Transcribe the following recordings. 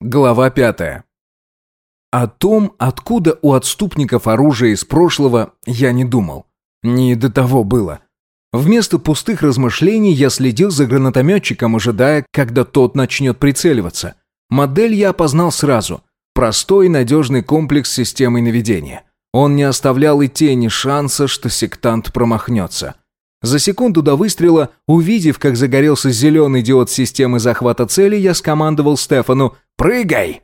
Глава пятая. О том, откуда у отступников оружие из прошлого, я не думал. Не до того было. Вместо пустых размышлений я следил за гранатометчиком, ожидая, когда тот начнет прицеливаться. Модель я опознал сразу. Простой и надежный комплекс системы наведения. Он не оставлял и тени шанса, что сектант промахнется. За секунду до выстрела, увидев, как загорелся зеленый диод системы захвата цели, я скомандовал Стефану «Прыгай!».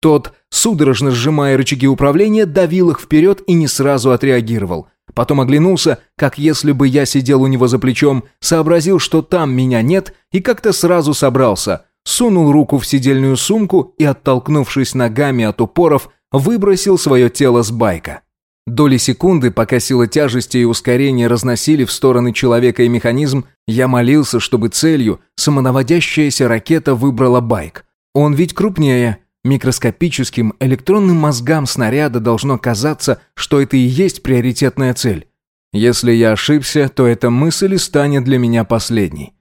Тот, судорожно сжимая рычаги управления, давил их вперед и не сразу отреагировал. Потом оглянулся, как если бы я сидел у него за плечом, сообразил, что там меня нет, и как-то сразу собрался. Сунул руку в сидельную сумку и, оттолкнувшись ногами от упоров, выбросил свое тело с байка. Доли секунды, пока сила тяжести и ускорения разносили в стороны человека и механизм, я молился, чтобы целью самонаводящаяся ракета выбрала байк. Он ведь крупнее. Микроскопическим электронным мозгам снаряда должно казаться, что это и есть приоритетная цель. Если я ошибся, то эта мысль станет для меня последней.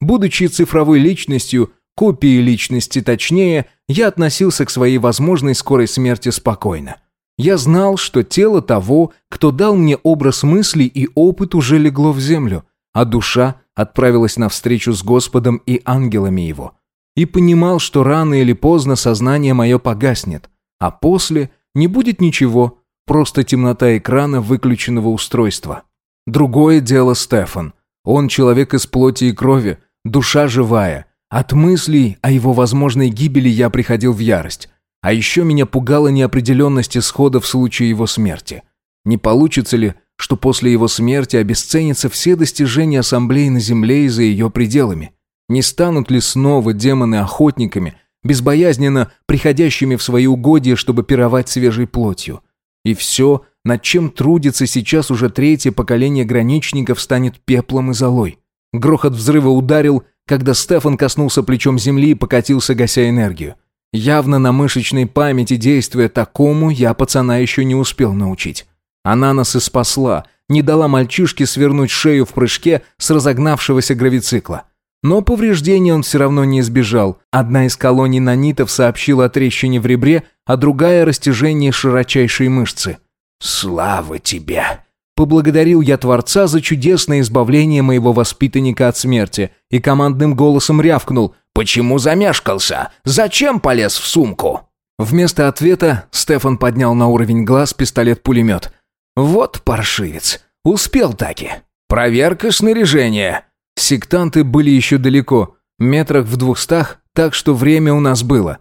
Будучи цифровой личностью, копией личности точнее, я относился к своей возможной скорой смерти спокойно. Я знал, что тело того, кто дал мне образ мысли и опыт, уже легло в землю, а душа отправилась навстречу с Господом и ангелами его. И понимал, что рано или поздно сознание мое погаснет, а после не будет ничего, просто темнота экрана выключенного устройства. Другое дело Стефан. Он человек из плоти и крови, душа живая. От мыслей о его возможной гибели я приходил в ярость. А еще меня пугала неопределенность исхода в случае его смерти. Не получится ли, что после его смерти обесценятся все достижения Ассамблеи на Земле и за ее пределами? Не станут ли снова демоны охотниками, безбоязненно приходящими в свои угодья, чтобы пировать свежей плотью? И все, над чем трудится сейчас уже третье поколение граничников, станет пеплом и золой. Грохот взрыва ударил, когда Стефан коснулся плечом земли и покатился, гася энергию. Явно на мышечной памяти действуя такому, я пацана еще не успел научить. Она нас и спасла, не дала мальчишке свернуть шею в прыжке с разогнавшегося гравицикла. Но повреждений он все равно не избежал. Одна из колоний нанитов сообщила о трещине в ребре, а другая – о растяжении широчайшей мышцы. «Слава тебе!» Поблагодарил я Творца за чудесное избавление моего воспитанника от смерти и командным голосом рявкнул «Почему замешкался? Зачем полез в сумку?» Вместо ответа Стефан поднял на уровень глаз пистолет-пулемет. «Вот паршивец. Успел таки. Проверка снаряжения». Сектанты были еще далеко, метрах в двухстах, так что время у нас было.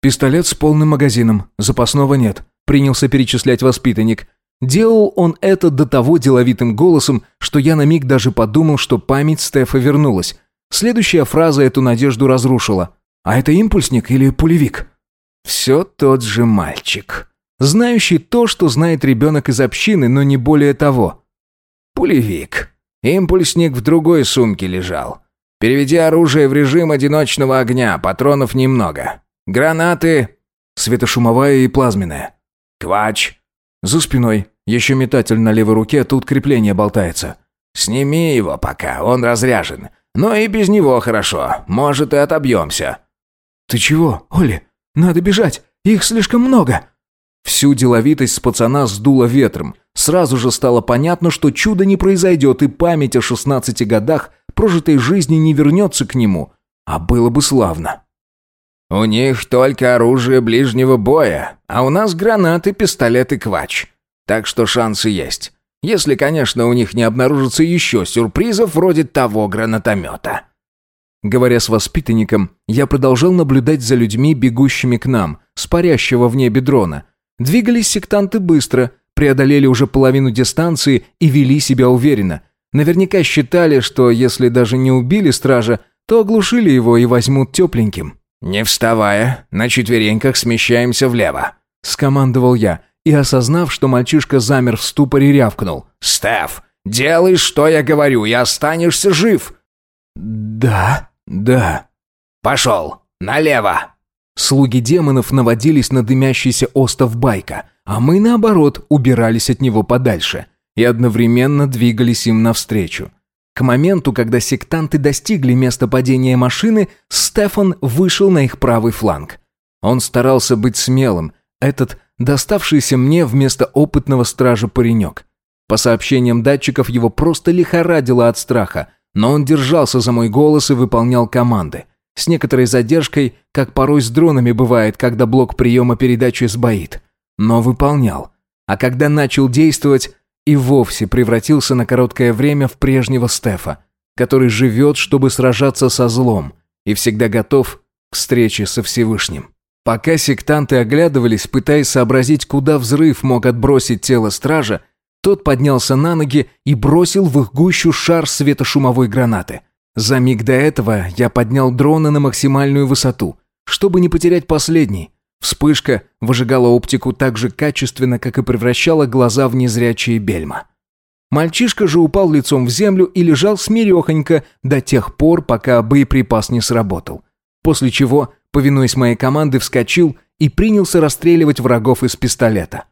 «Пистолет с полным магазином, запасного нет», — принялся перечислять воспитанник. Делал он это до того деловитым голосом, что я на миг даже подумал, что память Стефа вернулась. Следующая фраза эту надежду разрушила. «А это импульсник или пулевик?» «Все тот же мальчик. Знающий то, что знает ребенок из общины, но не более того». «Пулевик. Импульсник в другой сумке лежал. Переведи оружие в режим одиночного огня, патронов немного. Гранаты...» «Светошумовая и плазменная». «Квач». «За спиной. Еще метатель на левой руке, тут крепление болтается». «Сними его пока, он разряжен. Но и без него хорошо. Может, и отобьемся». «Ты чего, Оли? Надо бежать. Их слишком много». Всю деловитость с пацана сдуло ветром. Сразу же стало понятно, что чудо не произойдет, и память о 16 годах прожитой жизни не вернется к нему. А было бы славно. «У них только оружие ближнего боя, а у нас гранаты, пистолеты, квач. Так что шансы есть. Если, конечно, у них не обнаружится еще сюрпризов вроде того гранатомета. Говоря с воспитанником, я продолжал наблюдать за людьми, бегущими к нам, с парящего в небе дрона. Двигались сектанты быстро, преодолели уже половину дистанции и вели себя уверенно. Наверняка считали, что если даже не убили стража, то оглушили его и возьмут тепленьким. «Не вставая, на четвереньках смещаемся влево», — скомандовал я, и, осознав, что мальчишка замер в ступоре, рявкнул. «Стеф, делай, что я говорю, и останешься жив!» «Да, да». «Пошел, налево!» Слуги демонов наводились на дымящийся остов байка, а мы, наоборот, убирались от него подальше и одновременно двигались им навстречу. К моменту, когда сектанты достигли места падения машины, Стефан вышел на их правый фланг. Он старался быть смелым, этот доставшийся мне вместо опытного стража паренек. По сообщениям датчиков его просто лихорадило от страха, но он держался за мой голос и выполнял команды. С некоторой задержкой, как порой с дронами бывает, когда блок приема передачи сбоит. Но выполнял. А когда начал действовать, и вовсе превратился на короткое время в прежнего Стефа, который живет, чтобы сражаться со злом, и всегда готов к встрече со Всевышним. Пока сектанты оглядывались, пытаясь сообразить, куда взрыв мог отбросить тело стража, тот поднялся на ноги и бросил в их гущу шар светошумовой гранаты. За миг до этого я поднял дрона на максимальную высоту, чтобы не потерять последний. Вспышка выжигала оптику так же качественно, как и превращала глаза в незрячие бельма. Мальчишка же упал лицом в землю и лежал смирехонько до тех пор, пока боеприпас не сработал. После чего, повинуясь моей команде, вскочил и принялся расстреливать врагов из пистолета.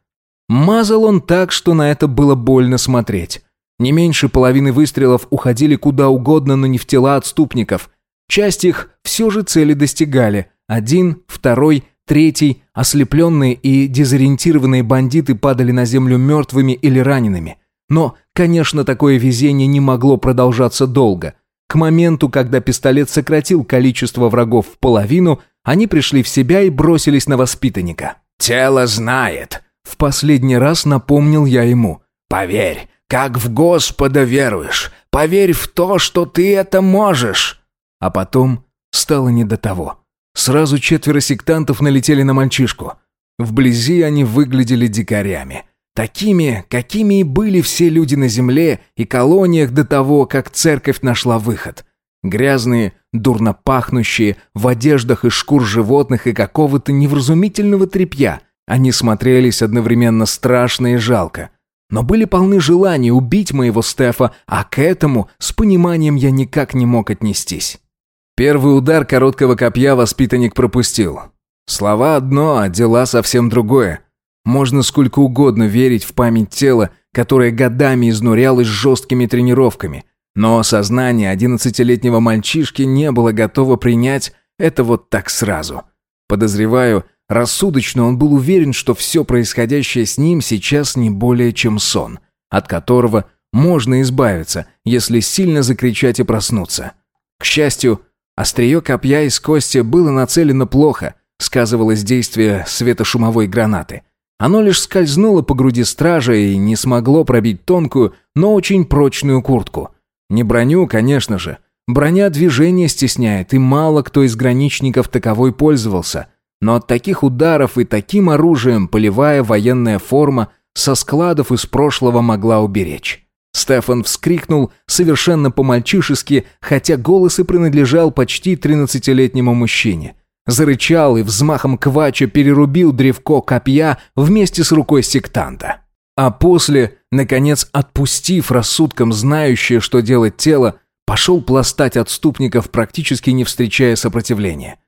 Мазал он так, что на это было больно смотреть. Не меньше половины выстрелов уходили куда угодно, но не в тела отступников. Часть их все же цели достигали. Один, второй, третий, ослепленные и дезориентированные бандиты падали на землю мертвыми или ранеными. Но, конечно, такое везение не могло продолжаться долго. К моменту, когда пистолет сократил количество врагов в половину, они пришли в себя и бросились на воспитанника. «Тело знает», в последний раз напомнил я ему. «Поверь, как в Господа веруешь. Поверь в то, что ты это можешь». А потом стало не до того. Сразу четверо сектантов налетели на мальчишку. Вблизи они выглядели дикарями. Такими, какими и были все люди на земле и колониях до того, как церковь нашла выход. Грязные, дурно пахнущие, в одеждах из шкур животных и какого-то невразумительного тряпья, они смотрелись одновременно страшно и жалко. Но были полны желания убить моего Стефа, а к этому с пониманием я никак не мог отнестись. Первый удар короткого копья воспитанник пропустил. Слова одно, а дела совсем другое. Можно сколько угодно верить в память тела, которое годами изнурялось жесткими тренировками. Но сознание одиннадцатилетнего мальчишки не было готово принять это вот так сразу. Подозреваю, Рассудочно он был уверен, что все происходящее с ним сейчас не более чем сон, от которого можно избавиться, если сильно закричать и проснуться. К счастью, острие копья из кости было нацелено плохо, сказывалось действие светошумовой гранаты. Оно лишь скользнуло по груди стража и не смогло пробить тонкую, но очень прочную куртку. Не броню, конечно же. Броня движения стесняет, и мало кто из граничников таковой пользовался – но от таких ударов и таким оружием полевая военная форма со складов из прошлого могла уберечь. Стефан вскрикнул совершенно по-мальчишески, хотя голос и принадлежал почти тринадцатилетнему мужчине. Зарычал и взмахом квача перерубил древко копья вместе с рукой сектанта. А после, наконец отпустив рассудком знающее, что делать тело, пошел пластать отступников, практически не встречая сопротивления.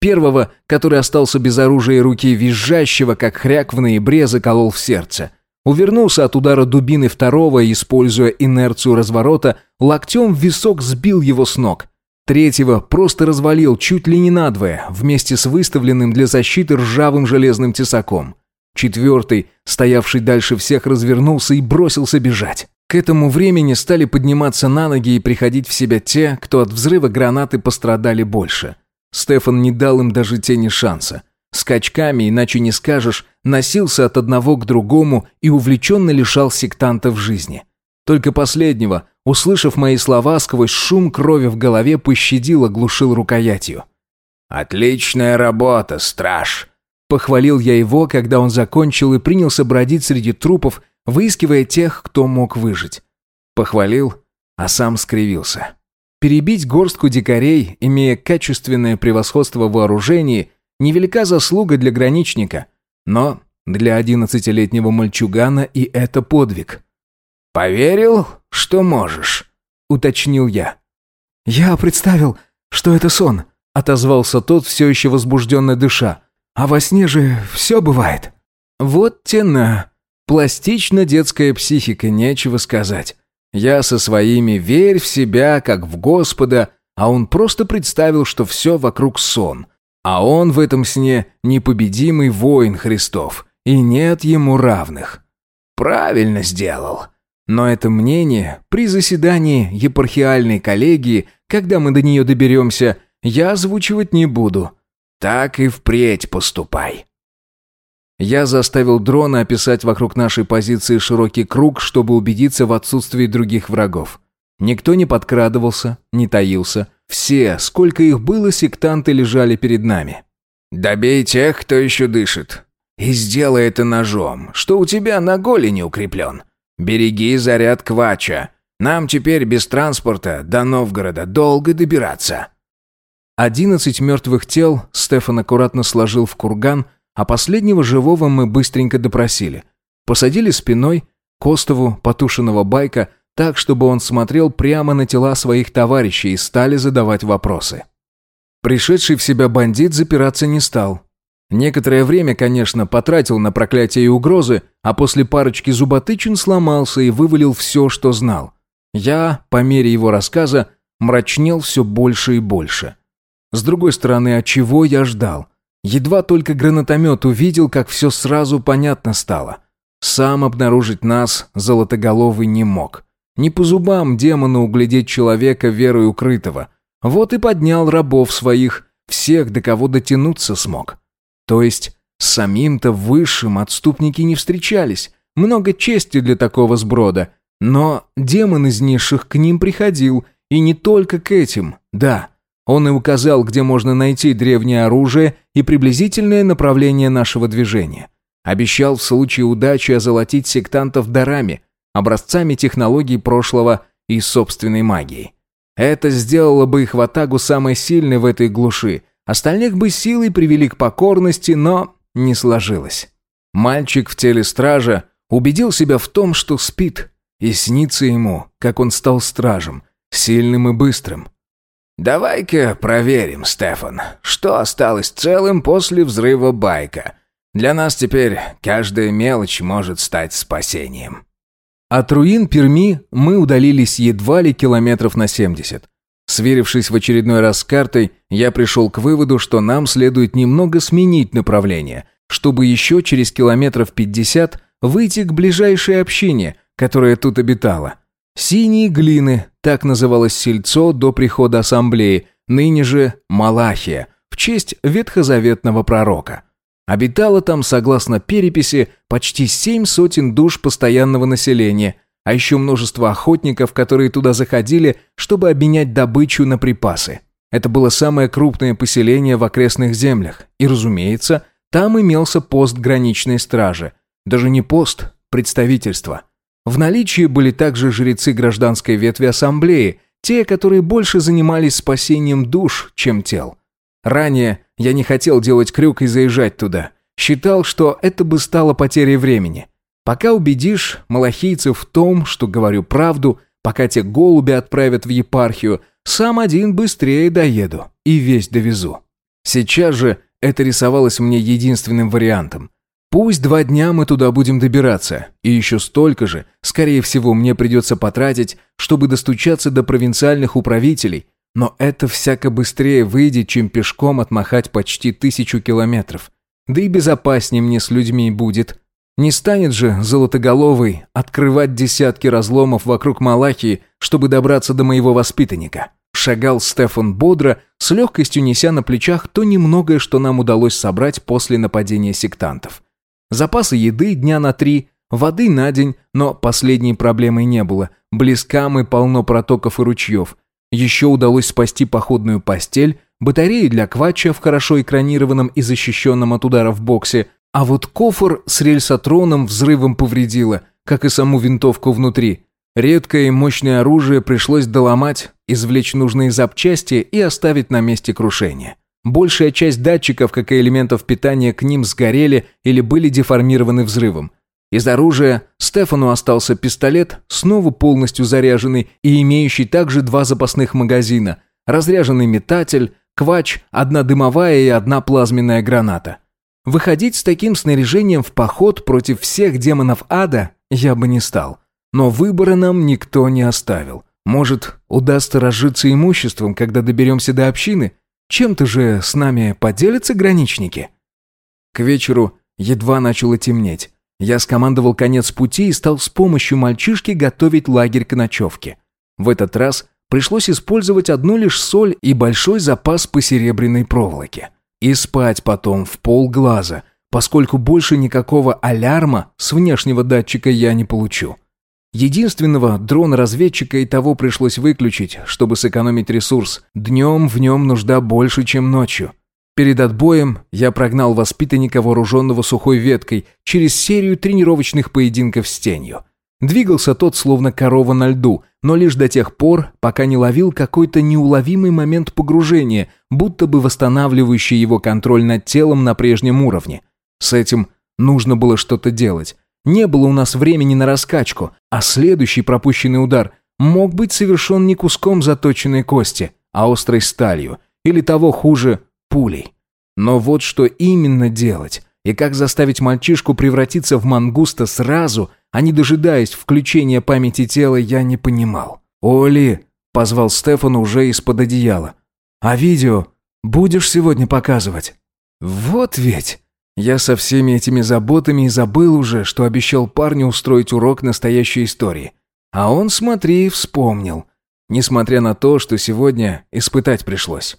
Первого, который остался без оружия и руки визжащего, как хряк в ноябре, заколол в сердце. Увернулся от удара дубины второго и, используя инерцию разворота, локтем в висок сбил его с ног. Третьего просто развалил чуть ли не надвое, вместе с выставленным для защиты ржавым железным тесаком. Четвертый, стоявший дальше всех, развернулся и бросился бежать. К этому времени стали подниматься на ноги и приходить в себя те, кто от взрыва гранаты пострадали больше. Стефан не дал им даже тени шанса. Скачками, иначе не скажешь, носился от одного к другому и увлеченно лишал сектантов жизни. Только последнего, услышав мои слова, сквозь шум крови в голове пощадил, оглушил рукоятью. «Отличная работа, страж!» Похвалил я его, когда он закончил и принялся бродить среди трупов, выискивая тех, кто мог выжить. Похвалил, а сам скривился. Перебить горстку дикарей, имея качественное превосходство в вооружении, невелика заслуга для граничника. Но для одиннадцатилетнего мальчугана и это подвиг. «Поверил, что можешь», — уточнил я. «Я представил, что это сон», — отозвался тот, все еще возбужденно дыша. «А во сне же все бывает». «Вот тена. Пластично-детская психика, нечего сказать. Я со своими «верь в себя, как в Господа», а он просто представил, что все вокруг сон. А он в этом сне непобедимый воин Христов, и нет ему равных. Правильно сделал. Но это мнение при заседании епархиальной коллегии, когда мы до нее доберемся, я озвучивать не буду. Так и впредь поступай. Я заставил дрона описать вокруг нашей позиции широкий круг, чтобы убедиться в отсутствии других врагов. Никто не подкрадывался, не таился. Все, сколько их было, сектанты лежали перед нами. «Добей тех, кто еще дышит. И сделай это ножом, что у тебя на голени укреплен. Береги заряд квача. Нам теперь без транспорта до Новгорода долго добираться». Одиннадцать мертвых тел Стефан аккуратно сложил в курган, а последнего живого мы быстренько допросили. Посадили спиной Костову потушенного байка так, чтобы он смотрел прямо на тела своих товарищей и стали задавать вопросы. Пришедший в себя бандит запираться не стал, Некоторое время, конечно, потратил на проклятие и угрозы, а после парочки зуботычин сломался и вывалил все, что знал. Я, по мере его рассказа, мрачнел все больше и больше. С другой стороны, от чего я ждал? Едва только гранатомет увидел, как все сразу понятно стало. Сам обнаружить нас Золотоголовый не мог. Не по зубам демону углядеть человека верой укрытого. Вот и поднял рабов своих, всех, до кого дотянуться смог. То есть самим-то высшим отступники не встречались. Много чести для такого сброда. Но демон из низших к ним приходил, и не только к этим, да. Он и указал, где можно найти древнее оружие и приблизительное направление нашего движения. Обещал в случае удачи озолотить сектантов дарами, образцами технологий прошлого и собственной магии. Это сделало бы их в атаку самой сильной в этой глуши – Остальных бы силой привели к покорности, но не сложилось. Мальчик в теле стража убедил себя в том, что спит, и снится ему, как он стал стражем, сильным и быстрым. «Давай-ка проверим, Стефан, что осталось целым после взрыва байка. Для нас теперь каждая мелочь может стать спасением». От руин Перми мы удалились едва ли километров на семьдесят. Сверившись в очередной раз с картой, я пришел к выводу, что нам следует немного сменить направление, чтобы еще через километров пятьдесят выйти к ближайшей общине, которая тут обитала. Синие глины, так называлось сельцо до прихода ассамблеи, ныне же Малахия, в честь ветхозаветного пророка. Обитало там, согласно переписи, почти семь сотен душ постоянного населения – а еще множество охотников, которые туда заходили, чтобы обменять добычу на припасы. Это было самое крупное поселение в окрестных землях, и, разумеется, там имелся пост граничной стражи. Даже не пост, представительство. В наличии были также жрецы гражданской ветви ассамблеи, те, которые больше занимались спасением душ, чем тел. Ранее я не хотел делать крюк и заезжать туда. Считал, что это бы стало потерей времени. Пока убедишь малахийцев в том, что говорю правду, пока те голуби отправят в епархию, сам один быстрее доеду и весь довезу. Сейчас же это рисовалось мне единственным вариантом. Пусть два дня мы туда будем добираться, и еще столько же, скорее всего, мне придется потратить, чтобы достучаться до провинциальных управителей, но это всяко быстрее выйдет, чем пешком отмахать почти тысячу километров. Да и безопаснее мне с людьми будет, не станет же Золотоголовый открывать десятки разломов вокруг Малахии, чтобы добраться до моего воспитанника. Шагал Стефан бодро, с легкостью неся на плечах то немногое, что нам удалось собрать после нападения сектантов. Запасы еды дня на три, воды на день, но последней проблемой не было. Близка мы полно протоков и ручьев. Еще удалось спасти походную постель, батареи для квача в хорошо экранированном и защищенном от ударов боксе – а вот кофр с рельсотроном взрывом повредило, как и саму винтовку внутри. Редкое и мощное оружие пришлось доломать, извлечь нужные запчасти и оставить на месте крушения. Большая часть датчиков, как и элементов питания к ним сгорели или были деформированы взрывом. Из оружия Стефану остался пистолет, снова полностью заряженный и имеющий также два запасных магазина, разряженный метатель, квач, одна дымовая и одна плазменная граната. Выходить с таким снаряжением в поход против всех демонов ада я бы не стал. Но выбора нам никто не оставил. Может, удастся разжиться имуществом, когда доберемся до общины? Чем-то же с нами поделятся граничники?» К вечеру едва начало темнеть. Я скомандовал конец пути и стал с помощью мальчишки готовить лагерь к ночевке. В этот раз пришлось использовать одну лишь соль и большой запас посеребряной проволоки. И спать потом в полглаза, поскольку больше никакого алярма с внешнего датчика я не получу. Единственного дрона-разведчика и того пришлось выключить, чтобы сэкономить ресурс. Днем в нем нужда больше, чем ночью. Перед отбоем я прогнал воспитанника, вооруженного сухой веткой, через серию тренировочных поединков с тенью. Двигался тот, словно корова на льду, но лишь до тех пор, пока не ловил какой-то неуловимый момент погружения, будто бы восстанавливающий его контроль над телом на прежнем уровне. С этим нужно было что-то делать. Не было у нас времени на раскачку, а следующий пропущенный удар мог быть совершен не куском заточенной кости, а острой сталью, или того хуже, пулей. Но вот что именно делать, и как заставить мальчишку превратиться в мангуста сразу, а не дожидаясь включения памяти тела, я не понимал. «Оли!» – позвал Стефан уже из-под одеяла. «А видео будешь сегодня показывать?» «Вот ведь!» Я со всеми этими заботами и забыл уже, что обещал парню устроить урок настоящей истории. А он, смотри, вспомнил. Несмотря на то, что сегодня испытать пришлось.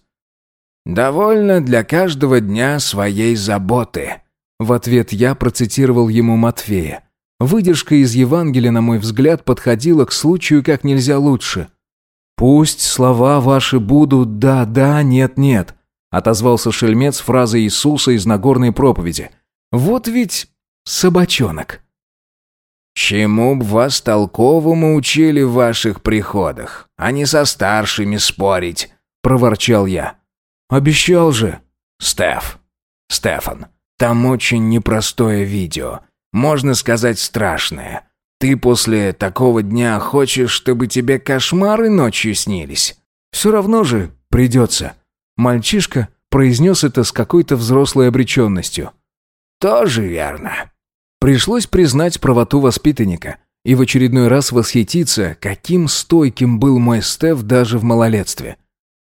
«Довольно для каждого дня своей заботы». В ответ я процитировал ему Матфея. Выдержка из Евангелия, на мой взгляд, подходила к случаю как нельзя лучше. «Пусть слова ваши будут «да-да», «нет-нет», отозвался шельмец фразой Иисуса из Нагорной проповеди. «Вот ведь собачонок». «Чему б вас толковому учили в ваших приходах, а не со старшими спорить?» – проворчал я. Обещал же. Стеф. Стефан. Там очень непростое видео. Можно сказать, страшное. Ты после такого дня хочешь, чтобы тебе кошмары ночью снились? Все равно же придется. Мальчишка произнес это с какой-то взрослой обреченностью. Тоже верно. Пришлось признать правоту воспитанника и в очередной раз восхититься, каким стойким был мой Стеф даже в малолетстве.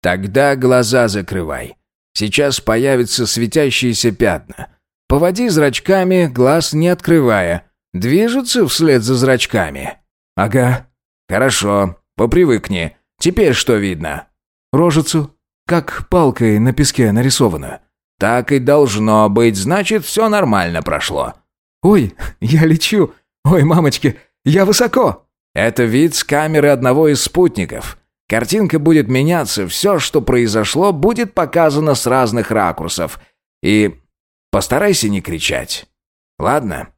Тогда глаза закрывай. Сейчас появятся светящиеся пятна. Поводи зрачками, глаз не открывая. Движутся вслед за зрачками. Ага. Хорошо, попривыкни. Теперь что видно? Рожицу, как палкой на песке нарисовано. Так и должно быть, значит, все нормально прошло. Ой, я лечу. Ой, мамочки, я высоко. Это вид с камеры одного из спутников. Картинка будет меняться, все, что произошло, будет показано с разных ракурсов. И постарайся не кричать. Ладно?